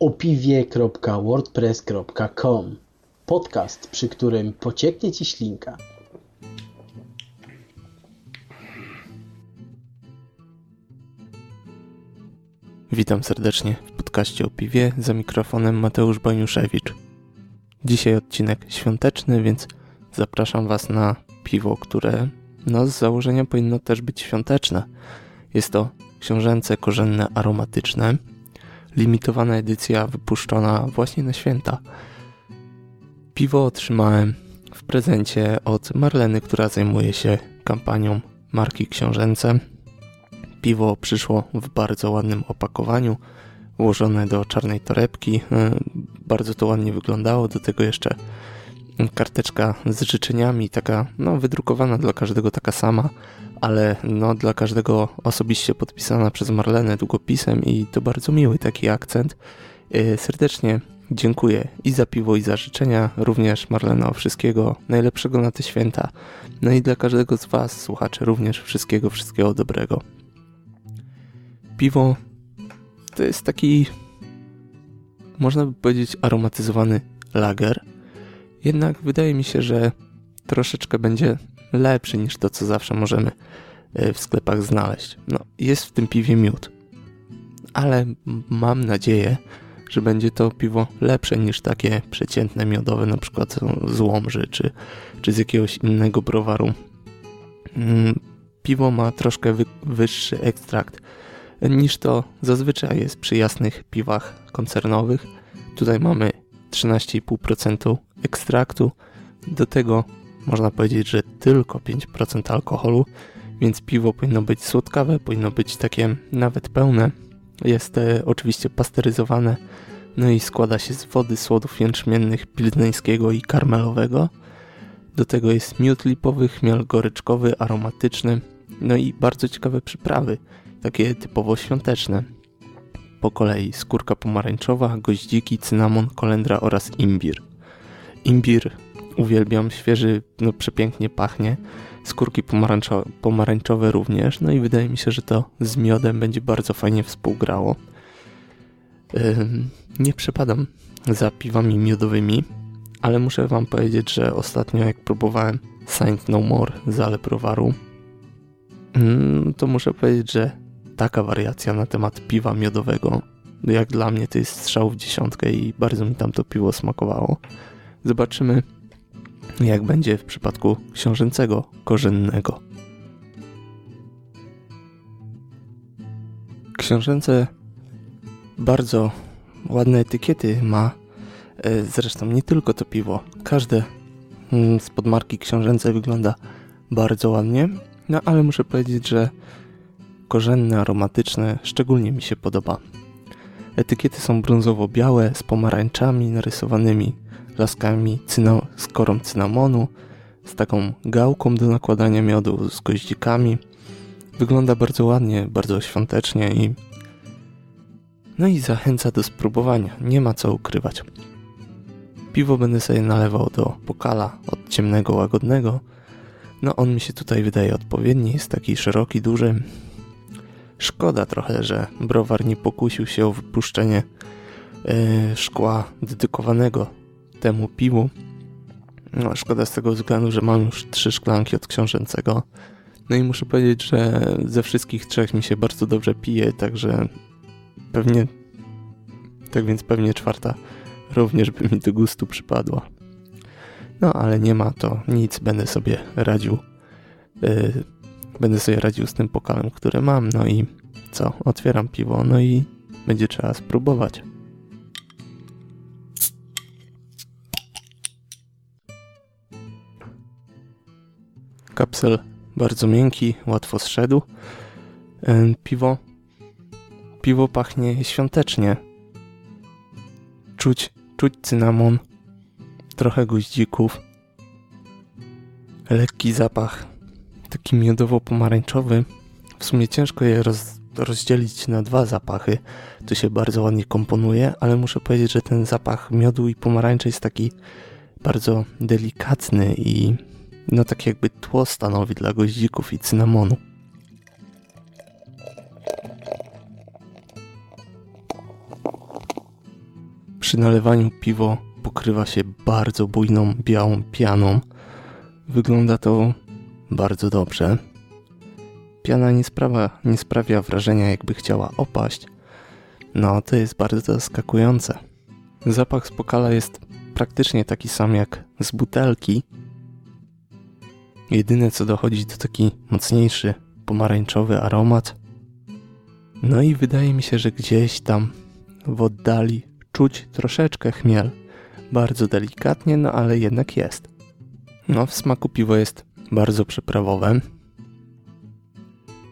opiwie.wordpress.com Podcast, przy którym pocieknie Ci ślinka. Witam serdecznie w podcaście o piwie za mikrofonem Mateusz Baniuszewicz. Dzisiaj odcinek świąteczny, więc zapraszam Was na piwo, które no z założenia powinno też być świąteczne. Jest to książęce korzenne aromatyczne, limitowana edycja wypuszczona właśnie na święta. Piwo otrzymałem w prezencie od Marleny, która zajmuje się kampanią marki książęce. Piwo przyszło w bardzo ładnym opakowaniu, włożone do czarnej torebki. Bardzo to ładnie wyglądało, do tego jeszcze karteczka z życzeniami, taka no, wydrukowana dla każdego taka sama, ale no, dla każdego osobiście podpisana przez Marlenę długopisem i to bardzo miły taki akcent. Y, serdecznie dziękuję i za piwo, i za życzenia. Również Marleno, wszystkiego najlepszego na te święta. No i dla każdego z Was, słuchaczy, również wszystkiego, wszystkiego dobrego. Piwo to jest taki, można by powiedzieć, aromatyzowany lager jednak wydaje mi się, że troszeczkę będzie lepszy niż to, co zawsze możemy e, w sklepach znaleźć. No, jest w tym piwie miód, ale mam nadzieję, że będzie to piwo lepsze niż takie przeciętne miodowe, na przykład z Łomży czy, czy z jakiegoś innego browaru. Mm, piwo ma troszkę wyższy ekstrakt niż to zazwyczaj jest przy jasnych piwach koncernowych. Tutaj mamy 13,5% ekstraktu. Do tego można powiedzieć, że tylko 5% alkoholu, więc piwo powinno być słodkawe, powinno być takie nawet pełne. Jest e, oczywiście pasteryzowane, no i składa się z wody, słodów jęczmiennych, pilzneńskiego i karmelowego. Do tego jest miód lipowy, chmiel goryczkowy, aromatyczny, no i bardzo ciekawe przyprawy, takie typowo świąteczne po kolei skórka pomarańczowa, goździki, cynamon, kolendra oraz imbir. Imbir uwielbiam, świeży, no przepięknie pachnie, skórki pomarańczo pomarańczowe również, no i wydaje mi się, że to z miodem będzie bardzo fajnie współgrało. Nie przepadam za piwami miodowymi, ale muszę wam powiedzieć, że ostatnio jak próbowałem Saint No More z Ale Prowaru, yy, to muszę powiedzieć, że taka wariacja na temat piwa miodowego. Jak dla mnie to jest strzał w dziesiątkę i bardzo mi tam to piwo smakowało. Zobaczymy, jak będzie w przypadku książęcego korzennego. Książęce bardzo ładne etykiety ma. E, zresztą nie tylko to piwo. Każde mm, z podmarki książęce wygląda bardzo ładnie. No ale muszę powiedzieć, że korzenne, aromatyczne, szczególnie mi się podoba. Etykiety są brązowo-białe z pomarańczami narysowanymi, laskami cyna z korą cynamonu, z taką gałką do nakładania miodu, z goździkami. Wygląda bardzo ładnie, bardzo świątecznie i no i zachęca do spróbowania, nie ma co ukrywać. Piwo będę sobie nalewał do pokala od ciemnego, łagodnego. No on mi się tutaj wydaje odpowiedni, jest taki szeroki, duży, Szkoda trochę, że browar nie pokusił się o wypuszczenie yy, szkła dedykowanego temu piwu. No, szkoda z tego względu, że mam już trzy szklanki od książęcego. No i muszę powiedzieć, że ze wszystkich trzech mi się bardzo dobrze pije, także pewnie, tak więc pewnie czwarta również by mi do gustu przypadła. No ale nie ma to nic, będę sobie radził. Yy, będę sobie radził z tym pokalem, który mam. No i co? Otwieram piwo, no i będzie trzeba spróbować. Kapsel bardzo miękki, łatwo zszedł. Piwo. Piwo pachnie świątecznie. Czuć, czuć cynamon, trochę goździków, lekki zapach taki miodowo-pomarańczowy. W sumie ciężko je roz, rozdzielić na dwa zapachy. To się bardzo ładnie komponuje, ale muszę powiedzieć, że ten zapach miodu i pomarańczy jest taki bardzo delikatny i no tak jakby tło stanowi dla goździków i cynamonu. Przy nalewaniu piwo pokrywa się bardzo bujną białą pianą. Wygląda to bardzo dobrze. Piana nie, sprawia, nie sprawia wrażenia, jakby chciała opaść. No, to jest bardzo zaskakujące. Zapach z pokala jest praktycznie taki sam jak z butelki. Jedyne co dochodzi to taki mocniejszy pomarańczowy aromat. No i wydaje mi się, że gdzieś tam w oddali czuć troszeczkę chmiel. Bardzo delikatnie, no ale jednak jest. No, w smaku piwo jest bardzo przyprawowe.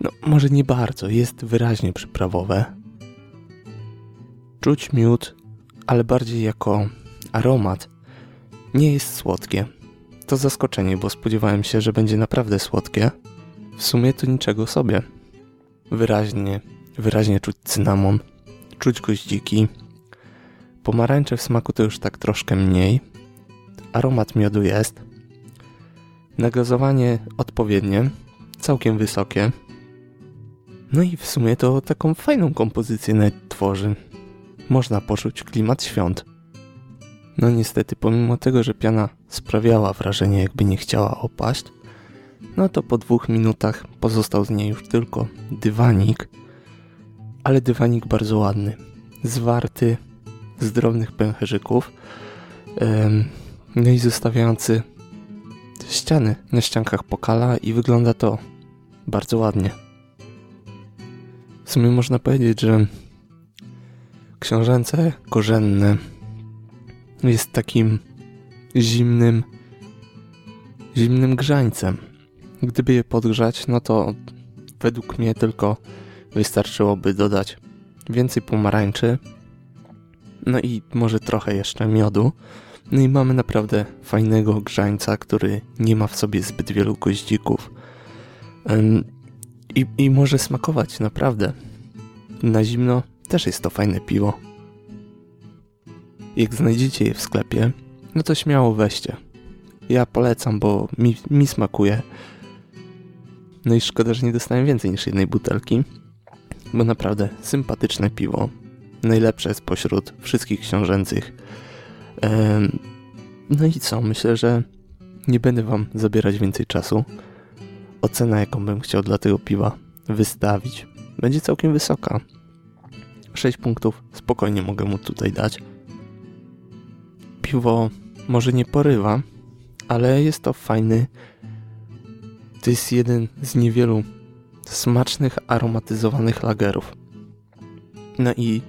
No, może nie bardzo, jest wyraźnie przyprawowe. Czuć miód, ale bardziej jako aromat. Nie jest słodkie. To zaskoczenie, bo spodziewałem się, że będzie naprawdę słodkie. W sumie to niczego sobie. Wyraźnie, wyraźnie czuć cynamon, czuć goździki. Pomarańcze w smaku to już tak troszkę mniej. Aromat miodu jest. Nagazowanie odpowiednie, całkiem wysokie. No i w sumie to taką fajną kompozycję nawet tworzy. Można poczuć klimat świąt. No niestety, pomimo tego, że piana sprawiała wrażenie, jakby nie chciała opaść, no to po dwóch minutach pozostał z niej już tylko dywanik, ale dywanik bardzo ładny, zwarty z drobnych pęcherzyków, no i zostawiający ściany na ściankach pokala i wygląda to bardzo ładnie. W sumie można powiedzieć, że książęce korzenne jest takim zimnym zimnym grzańcem. Gdyby je podgrzać, no to według mnie tylko wystarczyłoby dodać więcej pomarańczy, no i może trochę jeszcze miodu. No i mamy naprawdę fajnego grzańca, który nie ma w sobie zbyt wielu goździków. I, I może smakować naprawdę. Na zimno też jest to fajne piwo. Jak znajdziecie je w sklepie, no to śmiało weźcie. Ja polecam, bo mi, mi smakuje. No i szkoda, że nie dostałem więcej niż jednej butelki, bo naprawdę sympatyczne piwo. Najlepsze spośród wszystkich książęcych. No i co? Myślę, że nie będę wam zabierać więcej czasu. Ocena, jaką bym chciał dla tego piwa wystawić, będzie całkiem wysoka. 6 punktów spokojnie mogę mu tutaj dać. Piwo może nie porywa, ale jest to fajny. To jest jeden z niewielu smacznych, aromatyzowanych lagerów. No i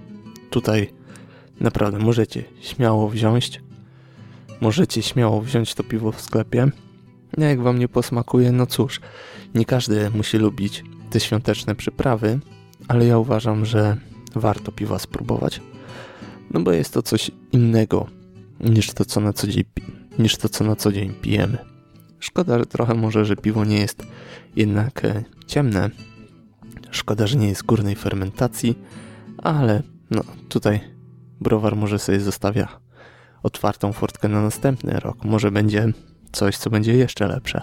tutaj naprawdę możecie śmiało wziąć. Możecie śmiało wziąć to piwo w sklepie. No jak wam nie posmakuje, no cóż, nie każdy musi lubić te świąteczne przyprawy, ale ja uważam, że warto piwa spróbować. No bo jest to coś innego niż to, co na co dzień, niż to, co na co dzień pijemy. Szkoda, że trochę może, że piwo nie jest jednak e, ciemne. Szkoda, że nie jest górnej fermentacji, ale no tutaj browar może sobie zostawia otwartą furtkę na następny rok. Może będzie coś, co będzie jeszcze lepsze.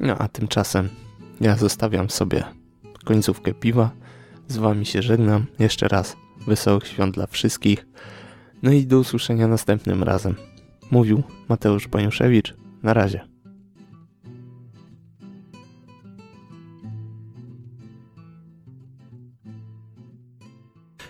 No a tymczasem ja zostawiam sobie końcówkę piwa. Z wami się żegnam. Jeszcze raz wesołych świąt dla wszystkich. No i do usłyszenia następnym razem. Mówił Mateusz Paniuszewicz. Na razie.